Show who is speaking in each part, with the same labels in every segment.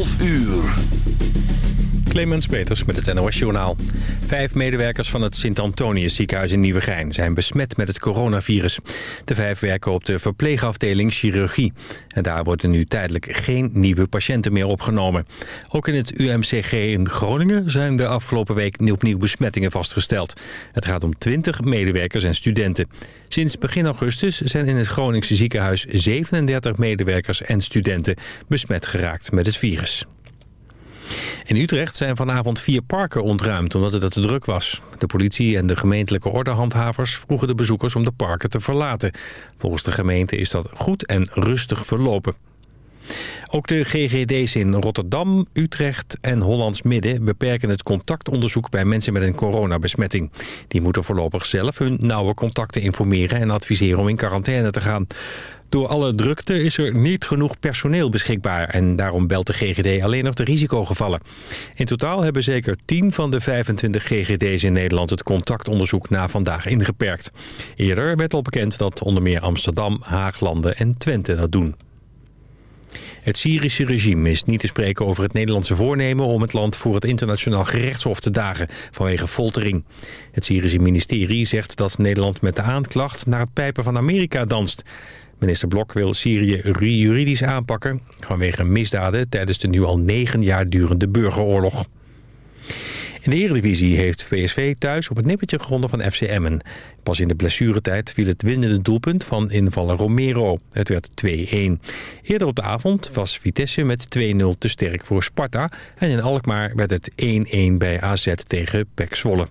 Speaker 1: 12 uur.
Speaker 2: Clemens Peters met het NOS Journaal. Vijf medewerkers van het Sint-Antonius ziekenhuis in Nieuwegein zijn besmet met het coronavirus. De vijf werken op de verpleegafdeling chirurgie. En daar worden nu tijdelijk geen nieuwe patiënten meer opgenomen. Ook in het UMCG in Groningen zijn de afgelopen week opnieuw besmettingen vastgesteld. Het gaat om 20 medewerkers en studenten. Sinds begin augustus zijn in het Groningse ziekenhuis 37 medewerkers en studenten besmet geraakt met het virus. In Utrecht zijn vanavond vier parken ontruimd omdat het te druk was. De politie en de gemeentelijke ordehandhavers vroegen de bezoekers om de parken te verlaten. Volgens de gemeente is dat goed en rustig verlopen. Ook de GGD's in Rotterdam, Utrecht en Hollands Midden beperken het contactonderzoek bij mensen met een coronabesmetting. Die moeten voorlopig zelf hun nauwe contacten informeren en adviseren om in quarantaine te gaan. Door alle drukte is er niet genoeg personeel beschikbaar... en daarom belt de GGD alleen nog de risicogevallen. In totaal hebben zeker 10 van de 25 GGD's in Nederland... het contactonderzoek na vandaag ingeperkt. Eerder werd al bekend dat onder meer Amsterdam, Haaglanden en Twente dat doen. Het Syrische regime is niet te spreken over het Nederlandse voornemen... om het land voor het internationaal gerechtshof te dagen vanwege foltering. Het Syrische ministerie zegt dat Nederland met de aanklacht... naar het pijpen van Amerika danst. Minister Blok wil Syrië juridisch aanpakken... vanwege misdaden tijdens de nu al negen jaar durende burgeroorlog. In de Eredivisie heeft PSV thuis op het nippertje gewonnen van FC Emmen. Pas in de blessuretijd viel het winnende doelpunt van invaller Romero. Het werd 2-1. Eerder op de avond was Vitesse met 2-0 te sterk voor Sparta... en in Alkmaar werd het 1-1 bij AZ tegen PEC Zwolle.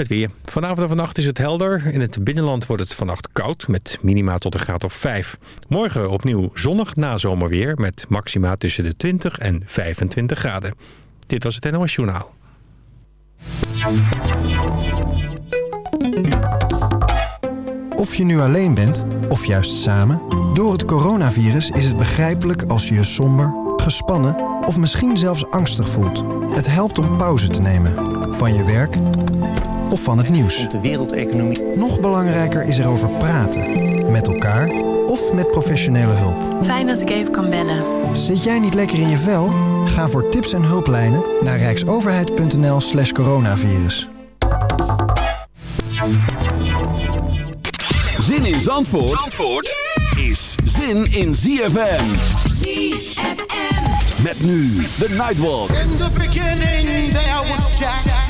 Speaker 2: Het weer. Vanavond en vannacht is het helder. In het binnenland wordt het vannacht koud met minima tot een graad of 5. Morgen opnieuw zonnig nazomerweer met maxima tussen de 20 en 25 graden. Dit was het NOS Journaal.
Speaker 3: Of je nu alleen bent, of juist samen... door het coronavirus is het begrijpelijk als je je somber, gespannen... of misschien zelfs angstig voelt. Het helpt om pauze te nemen. Van je werk of van het nieuws.
Speaker 4: De wereldeconomie.
Speaker 3: Nog belangrijker is erover praten. Met elkaar of met professionele hulp.
Speaker 5: Fijn als ik even kan bellen.
Speaker 3: Zit jij niet lekker in je vel? Ga voor tips en hulplijnen naar rijksoverheid.nl slash coronavirus.
Speaker 1: Zin in Zandvoort, Zandvoort is zin in ZFM.
Speaker 6: ZFM.
Speaker 1: Met nu de Nightwalk.
Speaker 7: In the beginning there was Jack.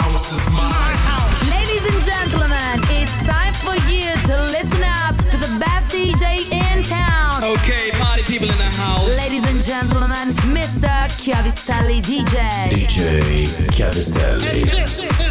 Speaker 8: Okay, party people in the house.
Speaker 5: Ladies and gentlemen, Mr. Chiavistelli DJ.
Speaker 1: DJ Chiavistelli.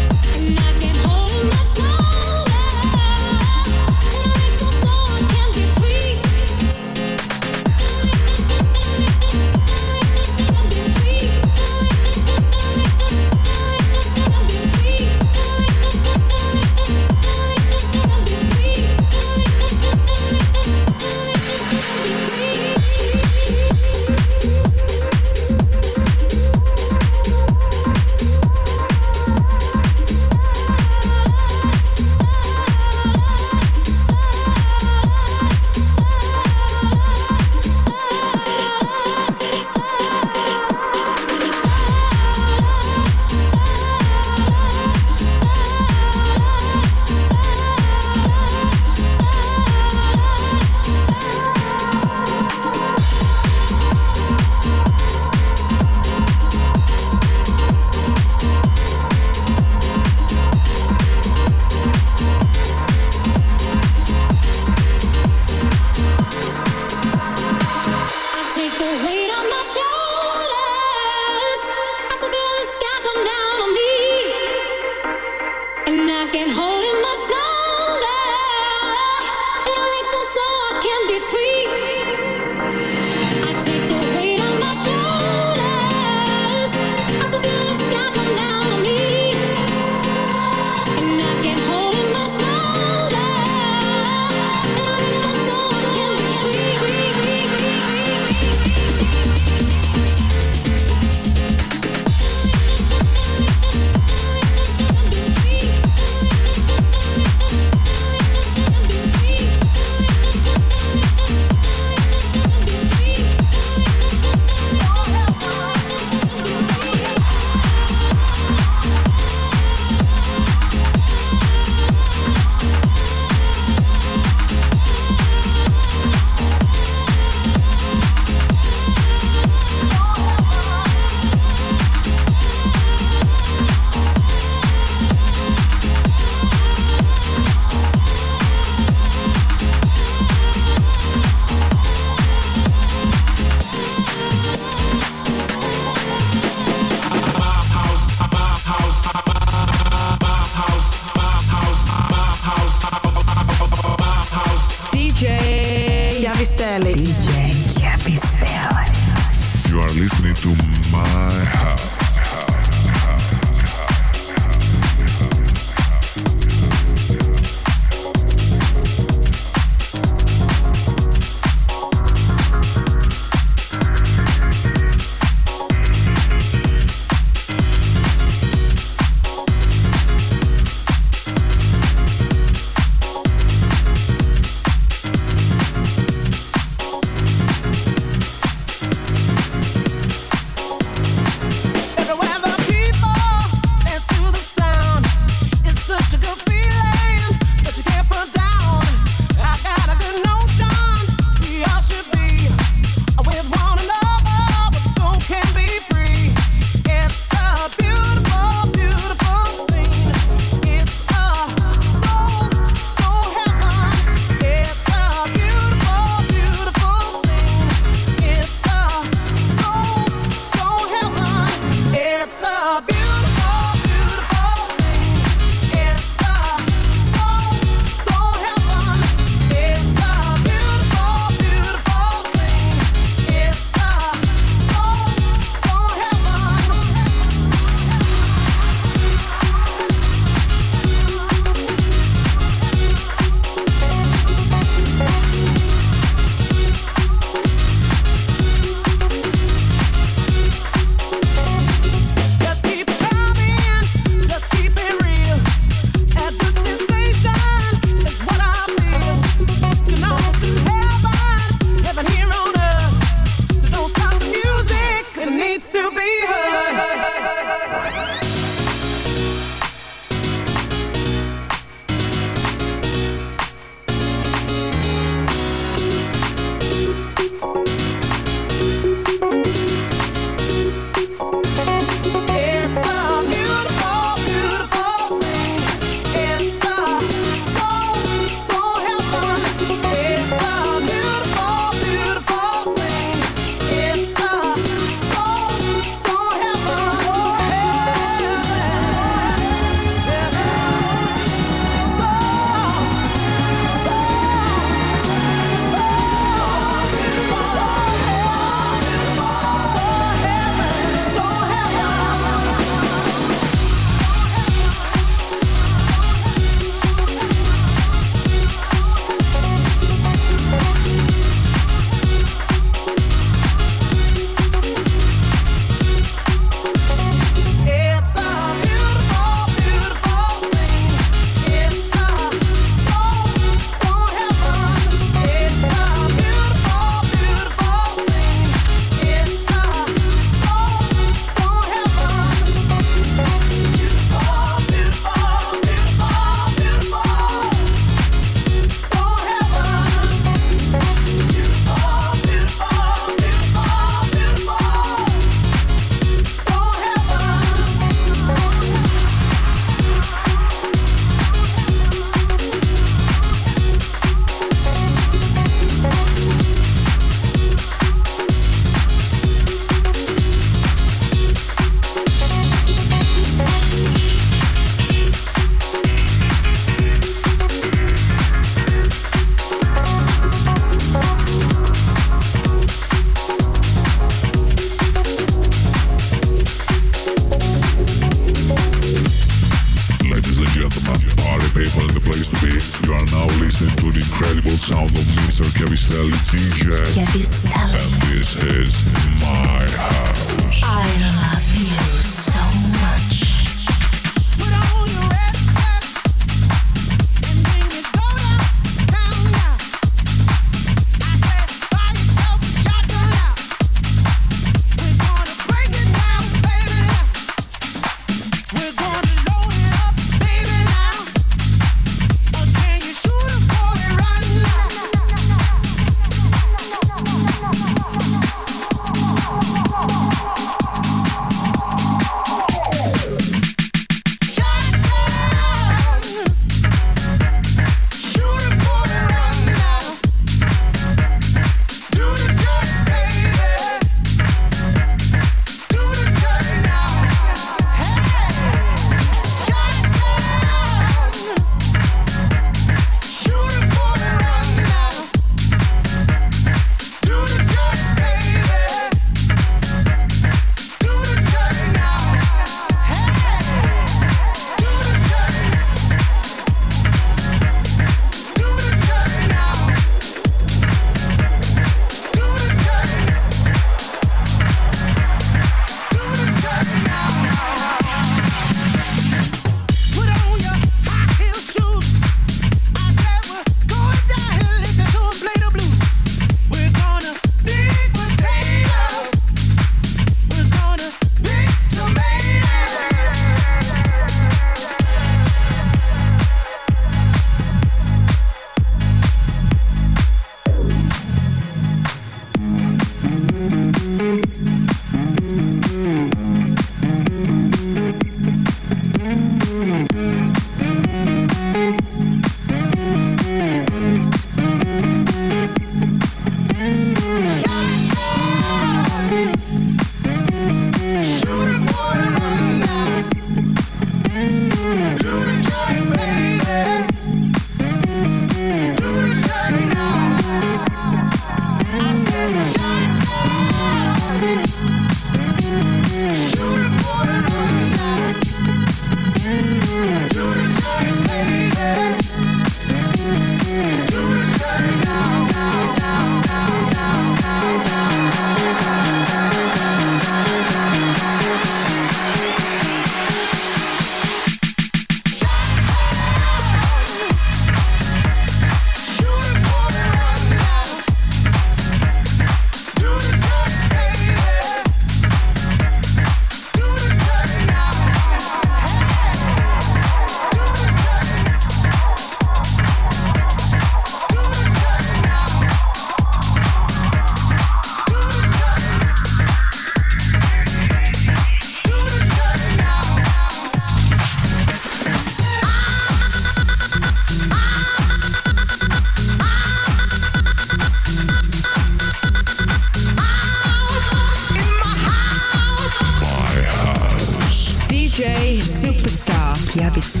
Speaker 9: Jahr Wissen.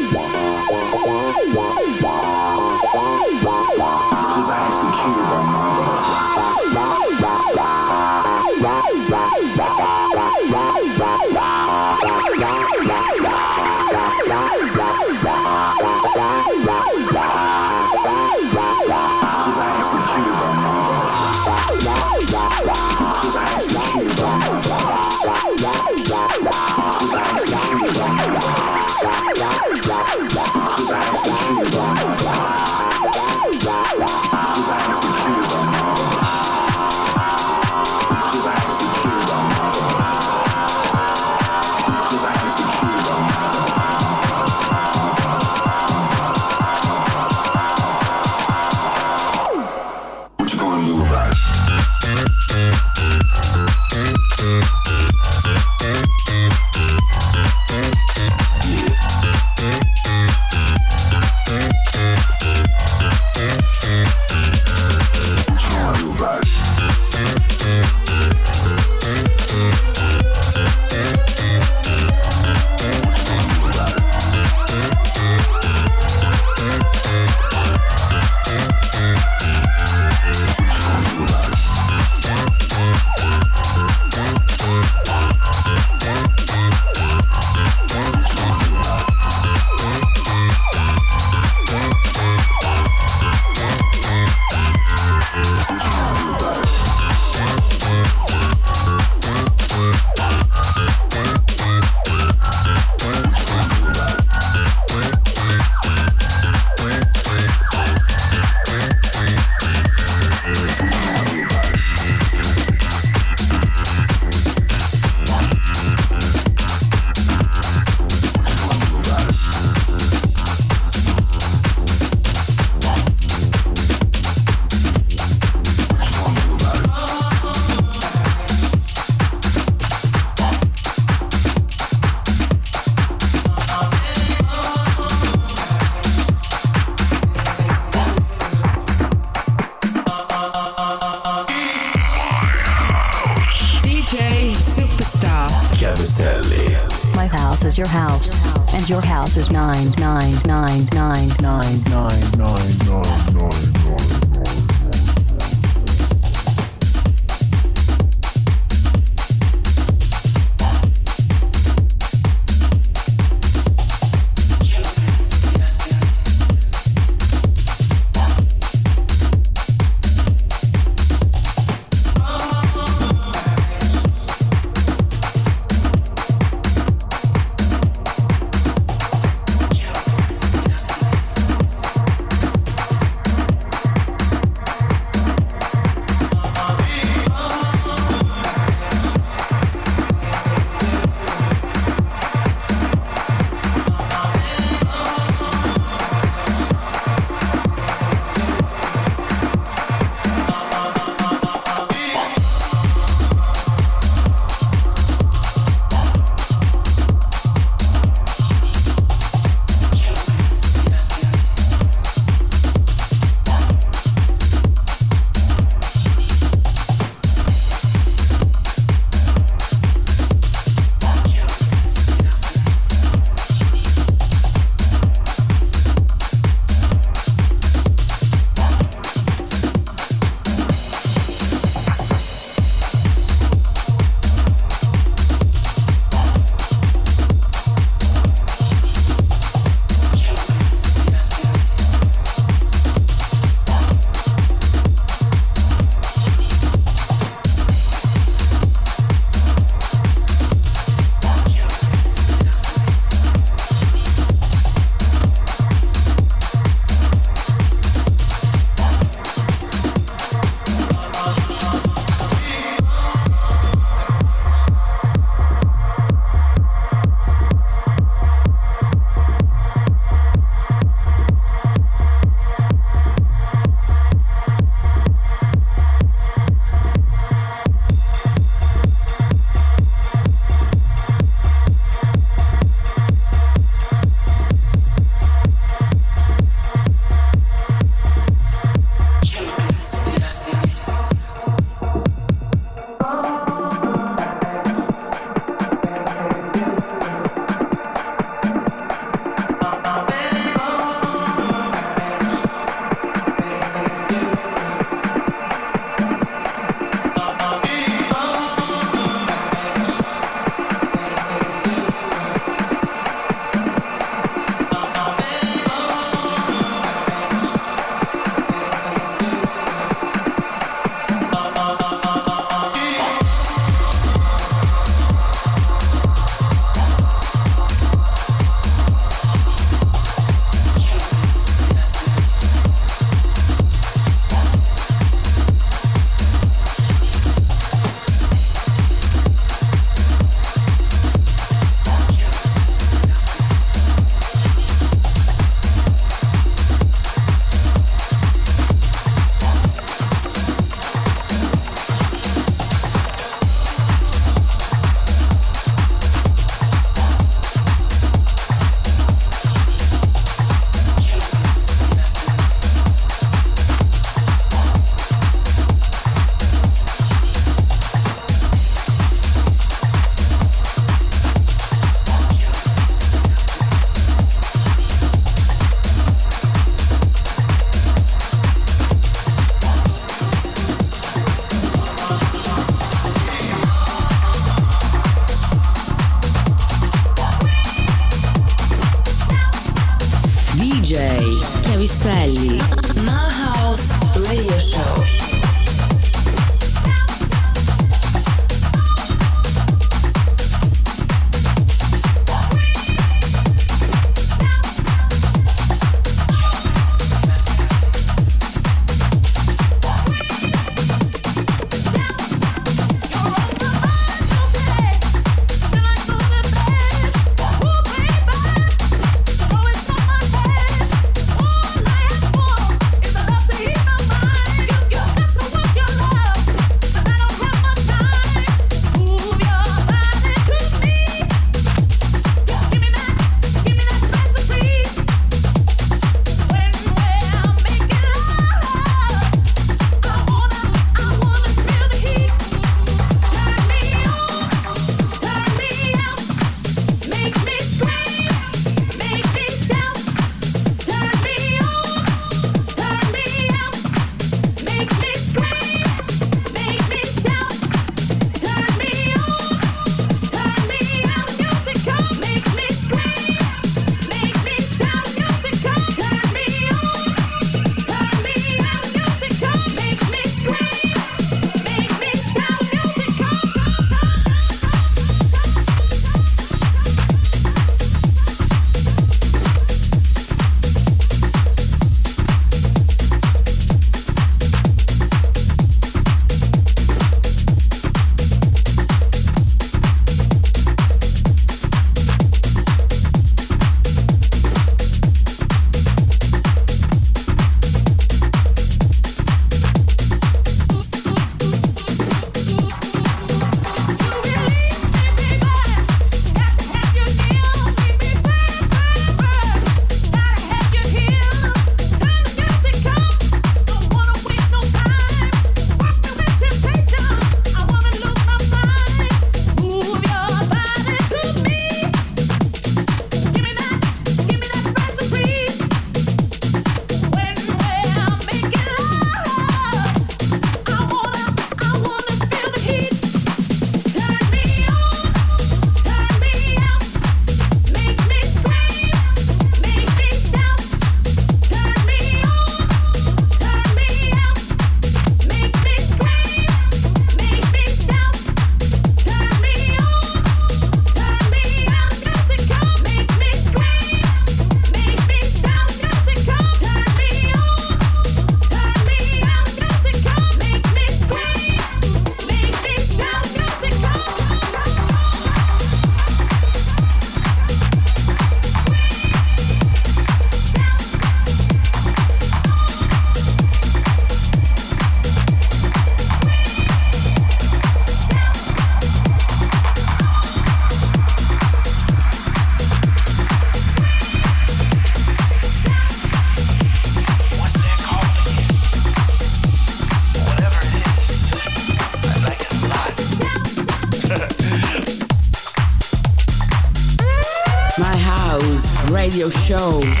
Speaker 10: radio show.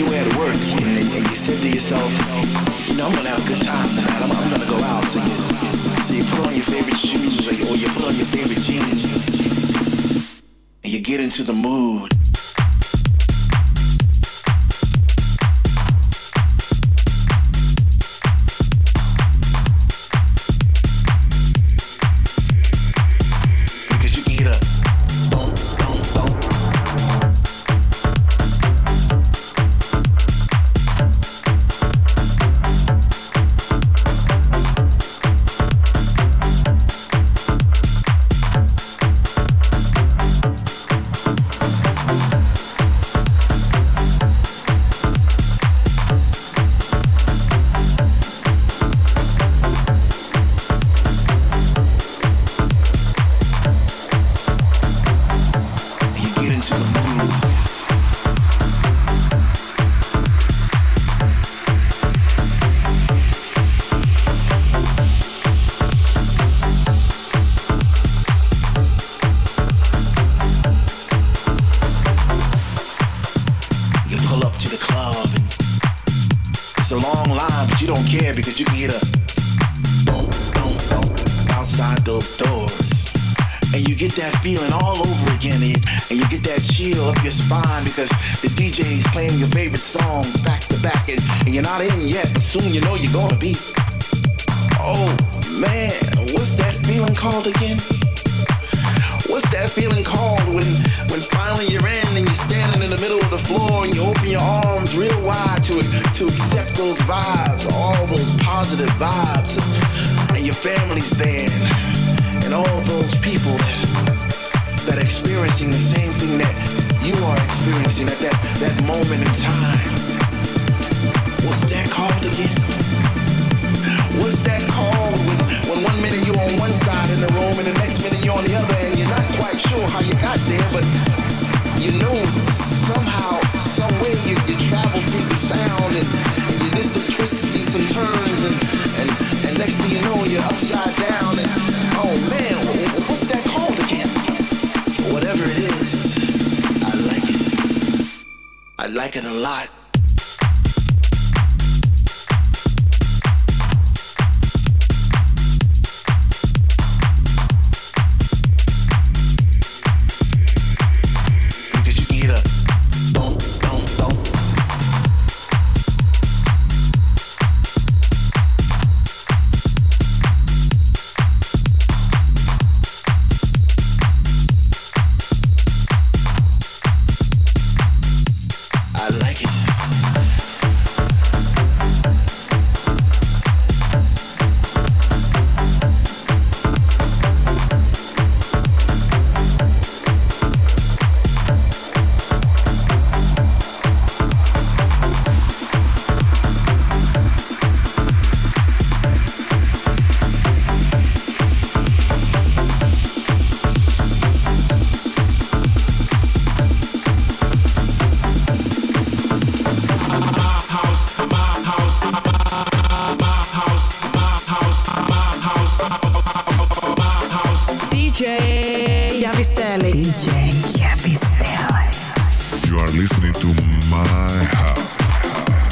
Speaker 11: you were at work and, and, you said to yourself, you know, I'm gonna have a good time tonight. I'm, I'm gonna go out. So you, so you put on your favorite shoes or you, or you put on your favorite jeans, and you get into the mood.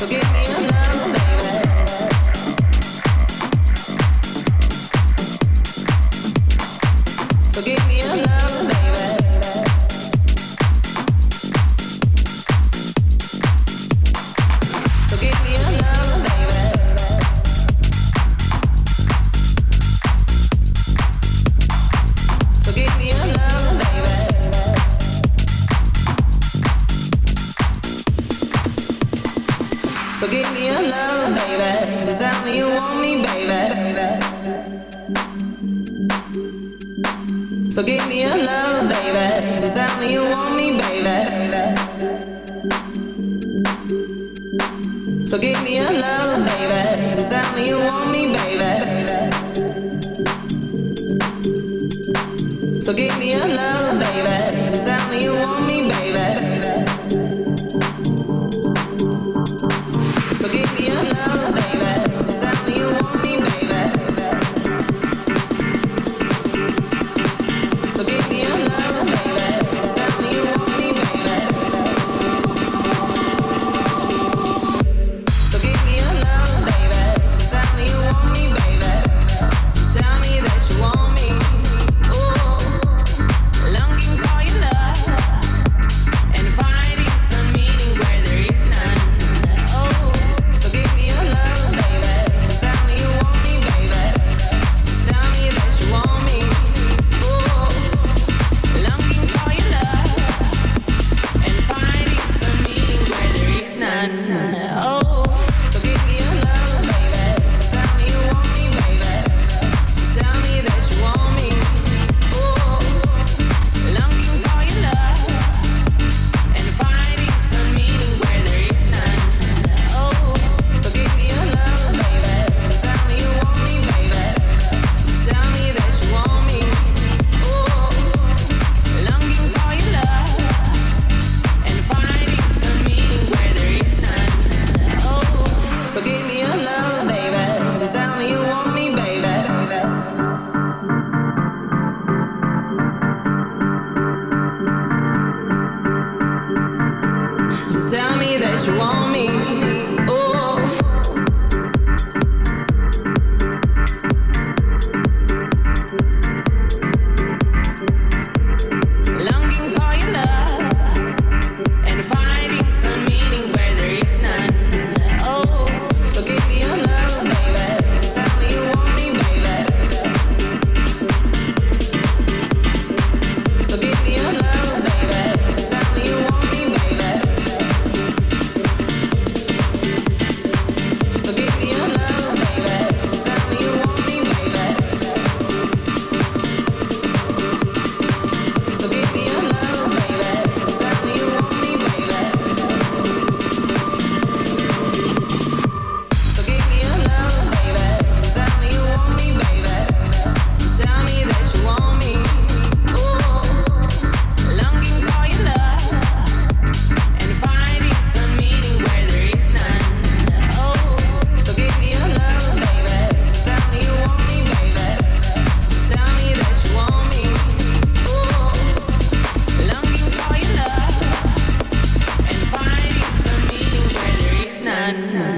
Speaker 12: give me.
Speaker 4: جهنم